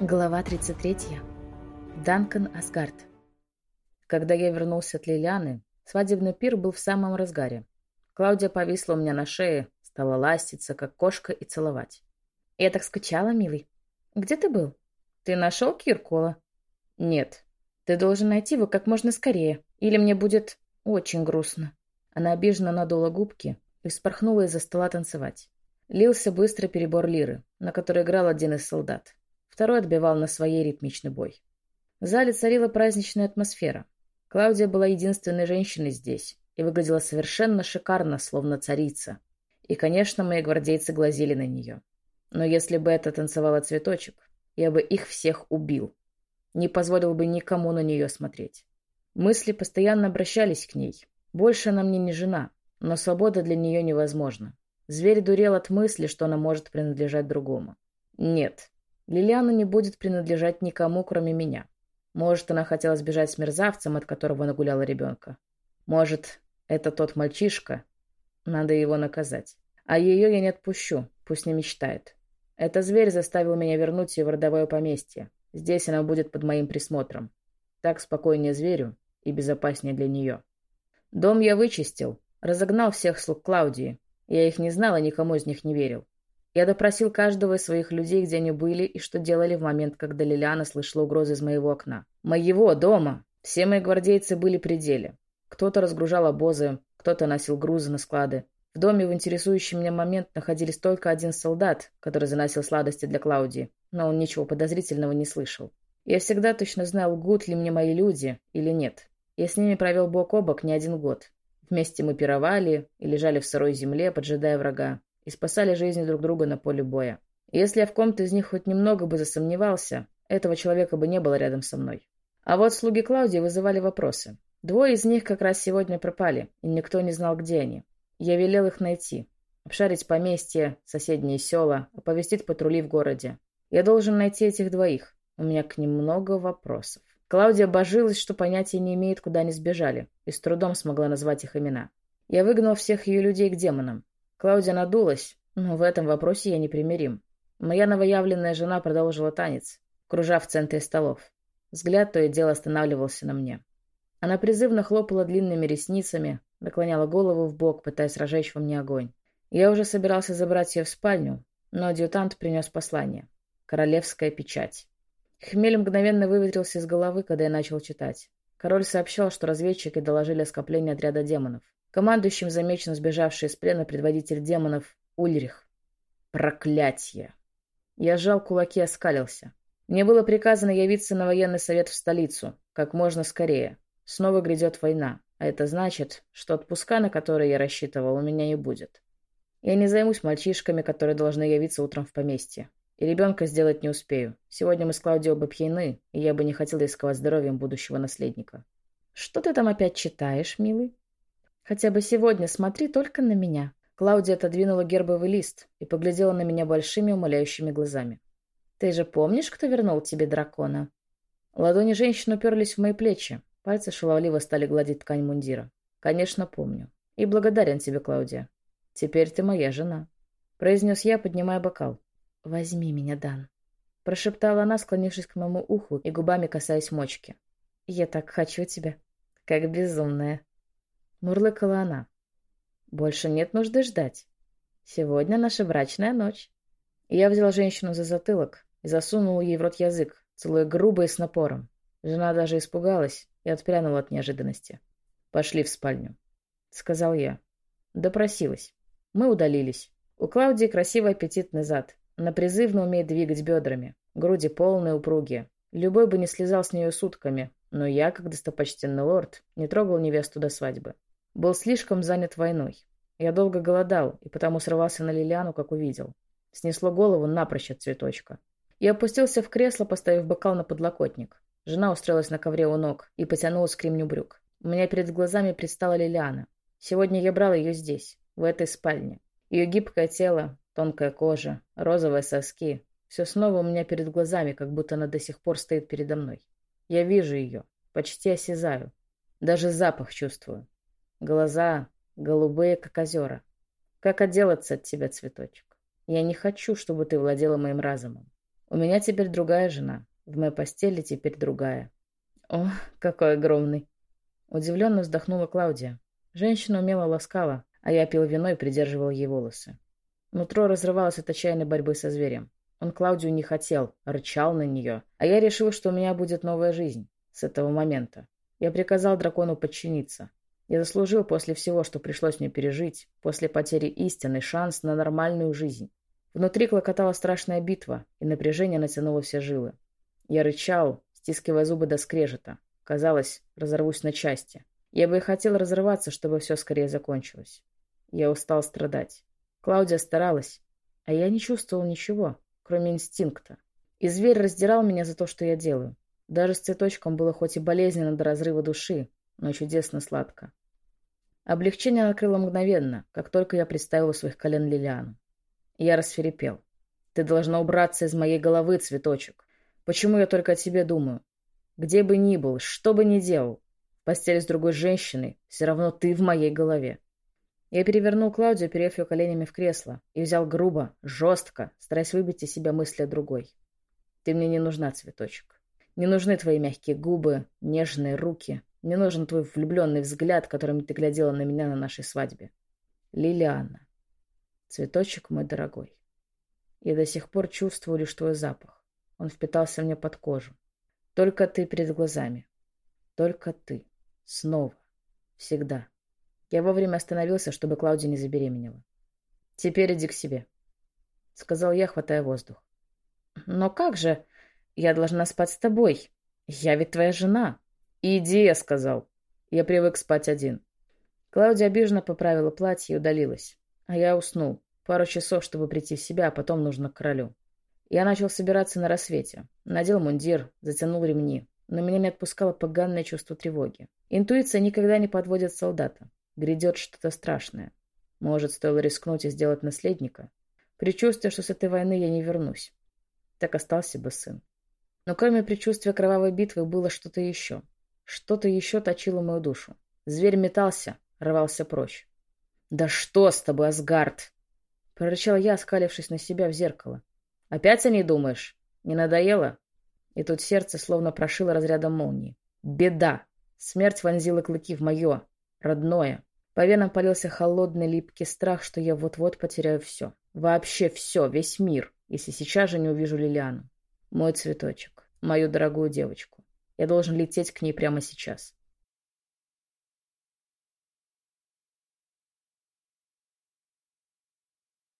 Глава 33. Данкан Асгард. Когда я вернулся от Лилианы, свадебный пир был в самом разгаре. Клаудия повисла у меня на шее, стала ластиться, как кошка, и целовать. Я так скучала, милый. Где ты был? Ты нашел Киркола? Нет. Ты должен найти его как можно скорее, или мне будет очень грустно. Она обиженно надула губки и вспорхнула из-за стола танцевать. Лился быстрый перебор лиры, на которой играл один из солдат второй отбивал на своей ритмичный бой. В зале царила праздничная атмосфера. Клаудия была единственной женщиной здесь и выглядела совершенно шикарно, словно царица. И, конечно, мои гвардейцы глазели на нее. Но если бы это танцевала цветочек, я бы их всех убил. Не позволил бы никому на нее смотреть. Мысли постоянно обращались к ней. Больше она мне не жена, но свобода для нее невозможна. Зверь дурел от мысли, что она может принадлежать другому. Нет, Лилиана не будет принадлежать никому, кроме меня. Может, она хотела сбежать с мерзавцем, от которого нагуляла ребенка. Может, это тот мальчишка. Надо его наказать. А ее я не отпущу, пусть не мечтает. Это зверь заставил меня вернуть ее в родовое поместье. Здесь она будет под моим присмотром. Так спокойнее зверю и безопаснее для нее. Дом я вычистил, разогнал всех слуг Клаудии. Я их не знал и никому из них не верил. Я допросил каждого из своих людей, где они были и что делали в момент, когда Лилиана слышала угрозы из моего окна. Моего дома! Все мои гвардейцы были при деле. Кто-то разгружал обозы, кто-то носил грузы на склады. В доме в интересующий меня момент находились только один солдат, который заносил сладости для Клаудии, но он ничего подозрительного не слышал. Я всегда точно знал, лгут ли мне мои люди или нет. Я с ними провел бок о бок не один год. Вместе мы пировали и лежали в сырой земле, поджидая врага и спасали жизни друг друга на поле боя. Если я в ком-то из них хоть немного бы засомневался, этого человека бы не было рядом со мной. А вот слуги Клаудии вызывали вопросы. Двое из них как раз сегодня пропали, и никто не знал, где они. Я велел их найти, обшарить поместье, соседние села, оповестить патрули в городе. Я должен найти этих двоих. У меня к ним много вопросов. Клаудия божилась, что понятия не имеет, куда они сбежали, и с трудом смогла назвать их имена. Я выгнал всех ее людей к демонам, Клаудия надулась, но в этом вопросе я непримирим. Моя новоявленная жена продолжила танец, кружа в центре столов. Взгляд то и дело останавливался на мне. Она призывно хлопала длинными ресницами, наклоняла голову в бок, пытаясь разжечь во мне огонь. Я уже собирался забрать ее в спальню, но адъютант принес послание. Королевская печать. Хмель мгновенно выветрился из головы, когда я начал читать. Король сообщал, что разведчики доложили о скоплении отряда демонов. Командующим замечен сбежавший из плена предводитель демонов Ульрих. Проклятье! Я сжал кулаки и оскалился. Мне было приказано явиться на военный совет в столицу, как можно скорее. Снова грядет война, а это значит, что отпуска, на которые я рассчитывал, у меня не будет. Я не займусь мальчишками, которые должны явиться утром в поместье. И ребенка сделать не успею. Сегодня мы с Клаудио оба пьяны, и я бы не хотел рисковать здоровьем будущего наследника. «Что ты там опять читаешь, милый?» Хотя бы сегодня смотри только на меня. Клаудия отодвинула гербовый лист и поглядела на меня большими умоляющими глазами. Ты же помнишь, кто вернул тебе дракона? Ладони женщины уперлись в мои плечи. Пальцы шаловливо стали гладить ткань мундира. Конечно, помню. И благодарен тебе, Клаудия. Теперь ты моя жена. Произнес я, поднимая бокал. Возьми меня, Дан. Прошептала она, склонившись к моему уху и губами касаясь мочки. Я так хочу тебя. Как безумная. Мурлыкала она. Больше нет нужды ждать. Сегодня наша брачная ночь. я взял женщину за затылок и засунул ей в рот язык, целуя грубо и с напором. Жена даже испугалась и отпрянула от неожиданности. «Пошли в спальню», — сказал я. Допросилась. Мы удалились. У Клаудии красивый аппетитный зад. Она призывно умеет двигать бедрами. Груди полные, упругие. Любой бы не слезал с нее сутками, но я, как достопочтенный лорд, не трогал невесту до свадьбы. Был слишком занят войной. Я долго голодал, и потому срывался на Лилиану, как увидел. Снесло голову напрочь от цветочка. Я опустился в кресло, поставив бокал на подлокотник. Жена устроилась на ковре у ног и потянулась к ремню брюк. У меня перед глазами предстала Лилиана. Сегодня я брал ее здесь, в этой спальне. Ее гибкое тело, тонкая кожа, розовые соски. Все снова у меня перед глазами, как будто она до сих пор стоит передо мной. Я вижу ее, почти осязаю. Даже запах чувствую. Глаза голубые, как озера. Как отделаться от тебя, цветочек? Я не хочу, чтобы ты владела моим разумом. У меня теперь другая жена. В моей постели теперь другая. О, какой огромный. Удивленно вздохнула Клаудия. Женщина умело ласкала, а я пил вино и придерживал ей волосы. Нутро разрывалось от отчаянной борьбы со зверем. Он Клаудию не хотел, рычал на нее. А я решил, что у меня будет новая жизнь. С этого момента. Я приказал дракону подчиниться. Я заслужил после всего, что пришлось мне пережить, после потери истины, шанс на нормальную жизнь. Внутри клокотала страшная битва, и напряжение натянуло все жилы. Я рычал, стискивая зубы до скрежета. Казалось, разорвусь на части. Я бы и хотел разрываться, чтобы все скорее закончилось. Я устал страдать. Клаудия старалась, а я не чувствовал ничего, кроме инстинкта. И зверь раздирал меня за то, что я делаю. Даже с цветочком было хоть и болезненно до разрыва души, но чудесно сладко. Облегчение накрыло мгновенно, как только я представил у своих колен Лилиану. Я расферепел. «Ты должна убраться из моей головы, цветочек. Почему я только о тебе думаю? Где бы ни был, что бы ни делал, в постели с другой женщиной, все равно ты в моей голове. Я перевернул Клаудию, перев ее коленями в кресло, и взял грубо, жестко, стараясь выбить из себя мысли о другой. Ты мне не нужна, цветочек. Не нужны твои мягкие губы, нежные руки. Не нужен твой влюбленный взгляд, которым ты глядела на меня на нашей свадьбе. Лилиана. Цветочек мой дорогой. Я до сих пор чувствую лишь твой запах. Он впитался мне под кожу. Только ты перед глазами. Только ты. Снова. Всегда. Я вовремя остановился, чтобы Клаудия не забеременела. «Теперь иди к себе», — сказал я, хватая воздух. «Но как же? Я должна спать с тобой. Я ведь твоя жена». «Иди», — я сказал. Я привык спать один. Клаудия обиженно поправила платье и удалилась. А я уснул. Пару часов, чтобы прийти в себя, а потом нужно к королю. Я начал собираться на рассвете. Надел мундир, затянул ремни. Но меня не отпускало поганое чувство тревоги. Интуиция никогда не подводит солдата. Грядет что-то страшное. Может, стоило рискнуть и сделать наследника? Предчувствие, что с этой войны я не вернусь. Так остался бы сын. Но кроме предчувствия кровавой битвы было что-то еще. Что-то еще точило мою душу. Зверь метался, рвался прочь. «Да что с тобой, Асгард?» Прорычал я, оскалившись на себя в зеркало. Опять о ней думаешь? Не надоело? И тут сердце словно прошило разрядом молнии. Беда! Смерть вонзила клыки в мое, родное. По венам полился холодный липкий страх, что я вот-вот потеряю все. Вообще все, весь мир, если сейчас же не увижу Лилиану. Мой цветочек, мою дорогую девочку. Я должен лететь к ней прямо сейчас.